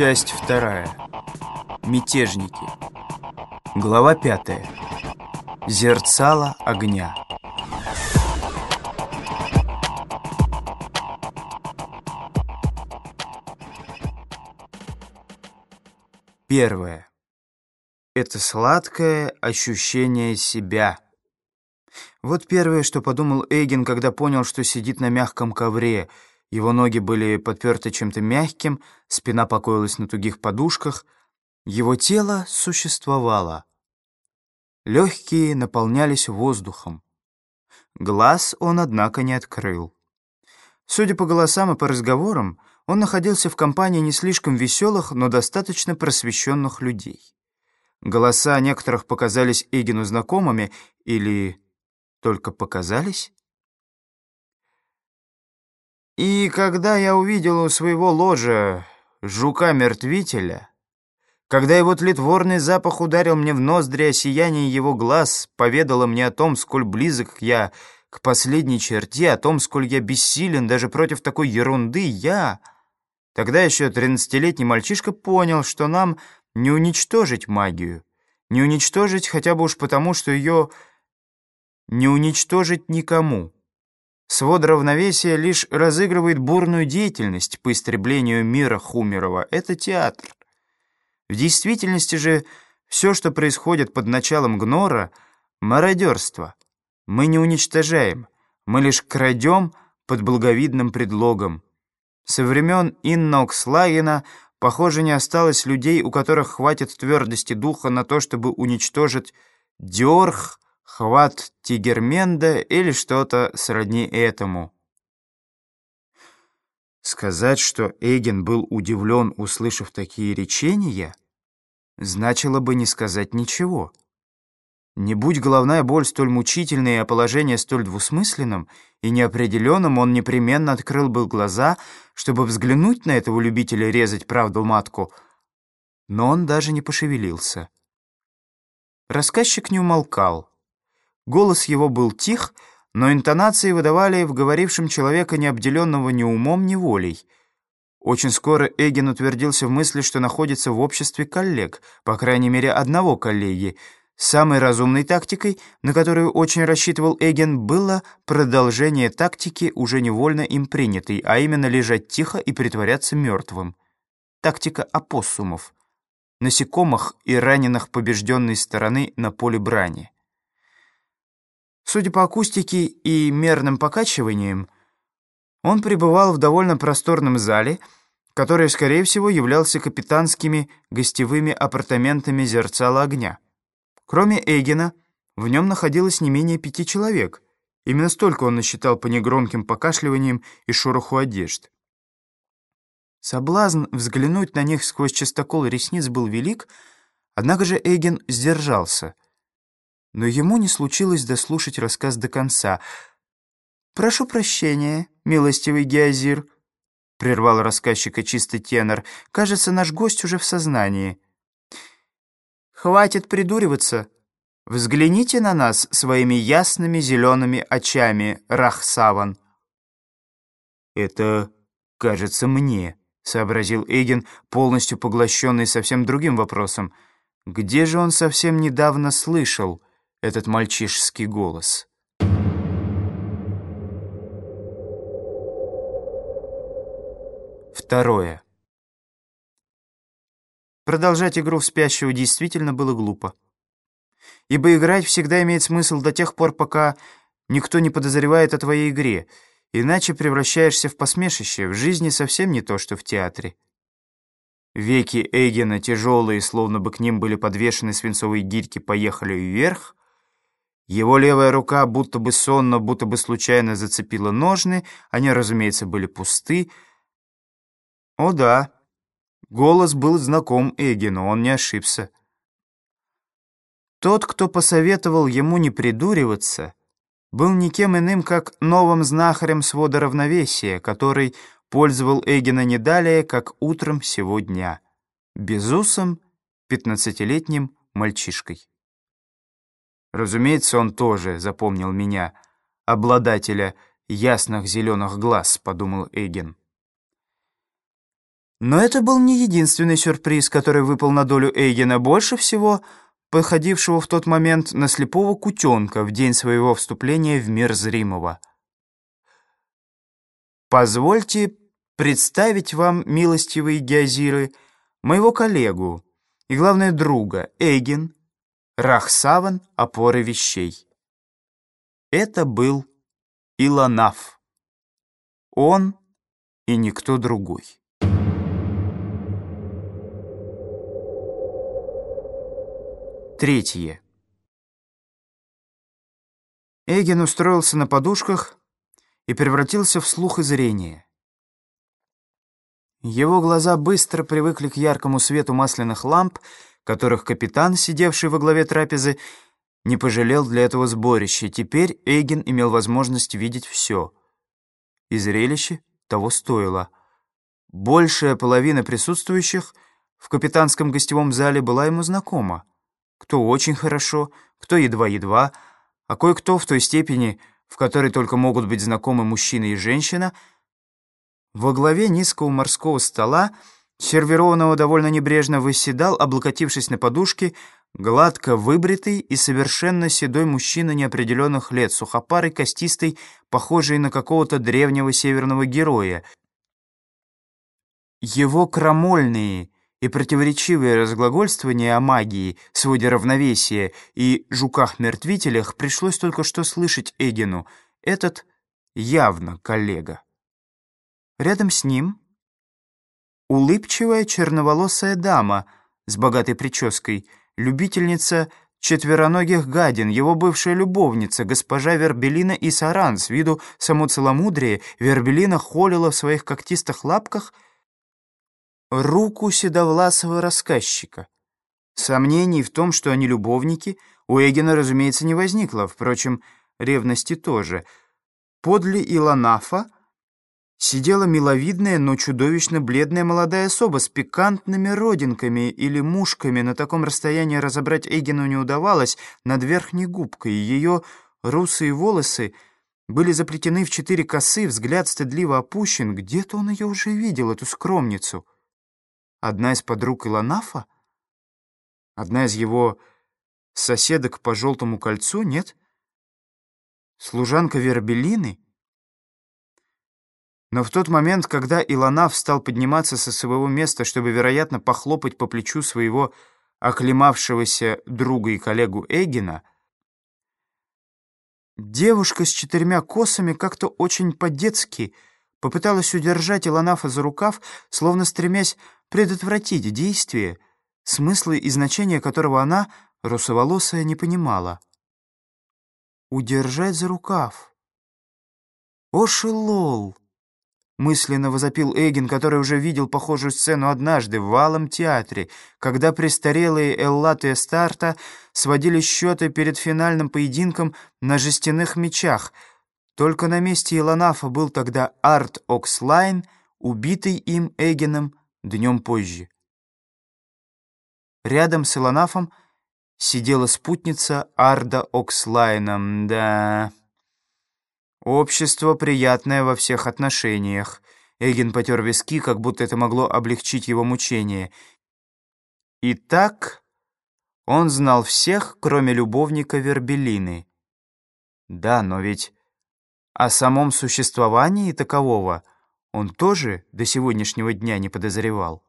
Часть вторая. Мятежники. Глава пятая. Зерцало огня. Первое. Это сладкое ощущение себя. Вот первое, что подумал Эйген, когда понял, что сидит на мягком ковре — его ноги были подперты чем-то мягким, спина покоилась на тугих подушках. Его тело существовало. Легкие наполнялись воздухом. Глаз он, однако, не открыл. Судя по голосам и по разговорам, он находился в компании не слишком веселых, но достаточно просвещенных людей. Голоса некоторых показались Эгину знакомыми или только показались? И когда я увидел у своего ложа жука-мертвителя, когда его тлетворный запах ударил мне в ноздри, а сияние его глаз поведало мне о том, сколь близок я к последней черте, о том, сколь я бессилен даже против такой ерунды, я... Тогда еще тринадцатилетний мальчишка понял, что нам не уничтожить магию, не уничтожить хотя бы уж потому, что ее не уничтожить никому. Свод равновесия лишь разыгрывает бурную деятельность по истреблению мира Хумерова. Это театр. В действительности же все, что происходит под началом Гнора — мародерство. Мы не уничтожаем, мы лишь крадем под благовидным предлогом. Со времен Инна Окслагена, похоже, не осталось людей, у которых хватит твердости духа на то, чтобы уничтожить Дёрх, хват Тигерменда или что-то сродни этому. Сказать, что Эйген был удивлен, услышав такие речения, значило бы не сказать ничего. Не будь головная боль столь мучительной, а положение столь двусмысленным и неопределенным, он непременно открыл бы глаза, чтобы взглянуть на этого любителя резать правду матку, но он даже не пошевелился. Рассказчик не умолкал. Голос его был тих, но интонации выдавали в говорившем человека, не обделенного ни умом, ни волей. Очень скоро Эгин утвердился в мысли, что находится в обществе коллег, по крайней мере, одного коллеги. Самой разумной тактикой, на которую очень рассчитывал Эгин, было продолжение тактики, уже невольно им принятой, а именно лежать тихо и притворяться мертвым. Тактика опоссумов, насекомых и раненых побежденной стороны на поле брани. Судя по акустике и мерным покачиваниям, он пребывал в довольно просторном зале, который, скорее всего, являлся капитанскими гостевыми апартаментами зерцала огня. Кроме Эйгена, в нем находилось не менее пяти человек. Именно столько он насчитал по негромким покашливаниям и шороху одежд. Соблазн взглянуть на них сквозь частокол ресниц был велик, однако же Эйген сдержался — но ему не случилось дослушать рассказ до конца. «Прошу прощения, милостивый Геозир», — прервал рассказчика чистый тенор. «Кажется, наш гость уже в сознании». «Хватит придуриваться. Взгляните на нас своими ясными зелеными очами, Рахсаван». «Это, кажется, мне», — сообразил Эйген, полностью поглощенный совсем другим вопросом. «Где же он совсем недавно слышал?» Этот мальчишеский голос. Второе. Продолжать игру в спящего действительно было глупо. Ибо играть всегда имеет смысл до тех пор, пока никто не подозревает о твоей игре, иначе превращаешься в посмешище, в жизни совсем не то, что в театре. Веки Эйгена, тяжелые, словно бы к ним были подвешены свинцовые гирьки, поехали вверх, его левая рука будто бы сонно, будто бы случайно зацепила ножны. Они, разумеется, были пусты. О да, голос был знаком Эгину, он не ошибся. Тот, кто посоветовал ему не придуриваться, был никем иным, как новым знахарем свода равновесия, который пользовал Эгина не далее, как утром сего дня, безусом, пятнадцатилетним мальчишкой. Разумеется, он тоже запомнил меня, обладателя ясных зеленых глаз, подумал Эйген. Но это был не единственный сюрприз, который выпал на долю Эйгена больше всего, походившего в тот момент на слепого кутенка в день своего вступления в мир зримого. Позвольте представить вам, милостивые геозиры, моего коллегу и, главное, друга, Эйген, Рахсаван, опоры вещей. Это был Илонаф. Он и никто другой. Третье. Эгин устроился на подушках и превратился в слух и зрение. Его глаза быстро привыкли к яркому свету масляных ламп, которых капитан, сидевший во главе трапезы, не пожалел для этого сборища. Теперь Эйген имел возможность видеть все. И зрелище того стоило. Большая половина присутствующих в капитанском гостевом зале была ему знакома кто очень хорошо, кто едва-едва, а кое-кто в той степени, в которой только могут быть знакомы мужчина и женщина, во главе низкого морского стола, сервированного довольно небрежно, выседал, облокотившись на подушке, гладко выбритый и совершенно седой мужчина неопределенных лет, сухопарый, костистый, похожий на какого-то древнего северного героя. Его крамольные, и противоречивое разглагольствование о магии, своде равновесия и жуках-мертвителях пришлось только что слышать Эгину. Этот явно коллега. Рядом с ним улыбчивая черноволосая дама с богатой прической, любительница четвероногих гадин, его бывшая любовница, госпожа Вербелина и Саран, с виду само целомудрие, Вербелина холила в своих когтистых лапках — руку седовласого рассказчика. Сомнений в том, что они любовники, у Эгена, разумеется, не возникло, впрочем, ревности тоже. Подле Илонафа сидела миловидная, но чудовищно бледная молодая особа с пикантными родинками или мушками. На таком расстоянии разобрать Эгену не удавалось, над верхней губкой. Ее русые волосы были заплетены в четыре косы, взгляд стыдливо опущен. Где-то он ее уже видел, эту скромницу. Одна из подруг Илонафа? Одна из его соседок по желтому кольцу, нет? Служанка Вербелины? Но в тот момент, когда Илонаф стал подниматься со своего места, чтобы, вероятно, похлопать по плечу своего оклемавшегося друга и коллегу Эгина, девушка с четырьмя косами как-то очень по-детски попыталась удержать Илонафа за рукав, словно стремясь предотвратить действие, смысла и значения которого она, русоволосая, не понимала. «Удержать за рукав». «О, Шелол!» — мысленно возопил Эгин, который уже видел похожую сцену однажды в Валом театре, когда престарелые Эллат и Эстарта сводили счеты перед финальным поединком на жестяных мечах. Только на месте Илонафа был тогда Арт Окслайн, убитый им Эгином, днем позже. Рядом с Илонафом сидела спутница Арда Окслайна. Да, общество приятное во всех отношениях. Эгин потер виски, как будто это могло облегчить его мучение. Итак, он знал всех, кроме любовника Вербелины. Да, но ведь о самом существовании такового он тоже до сегодняшнего дня не подозревал.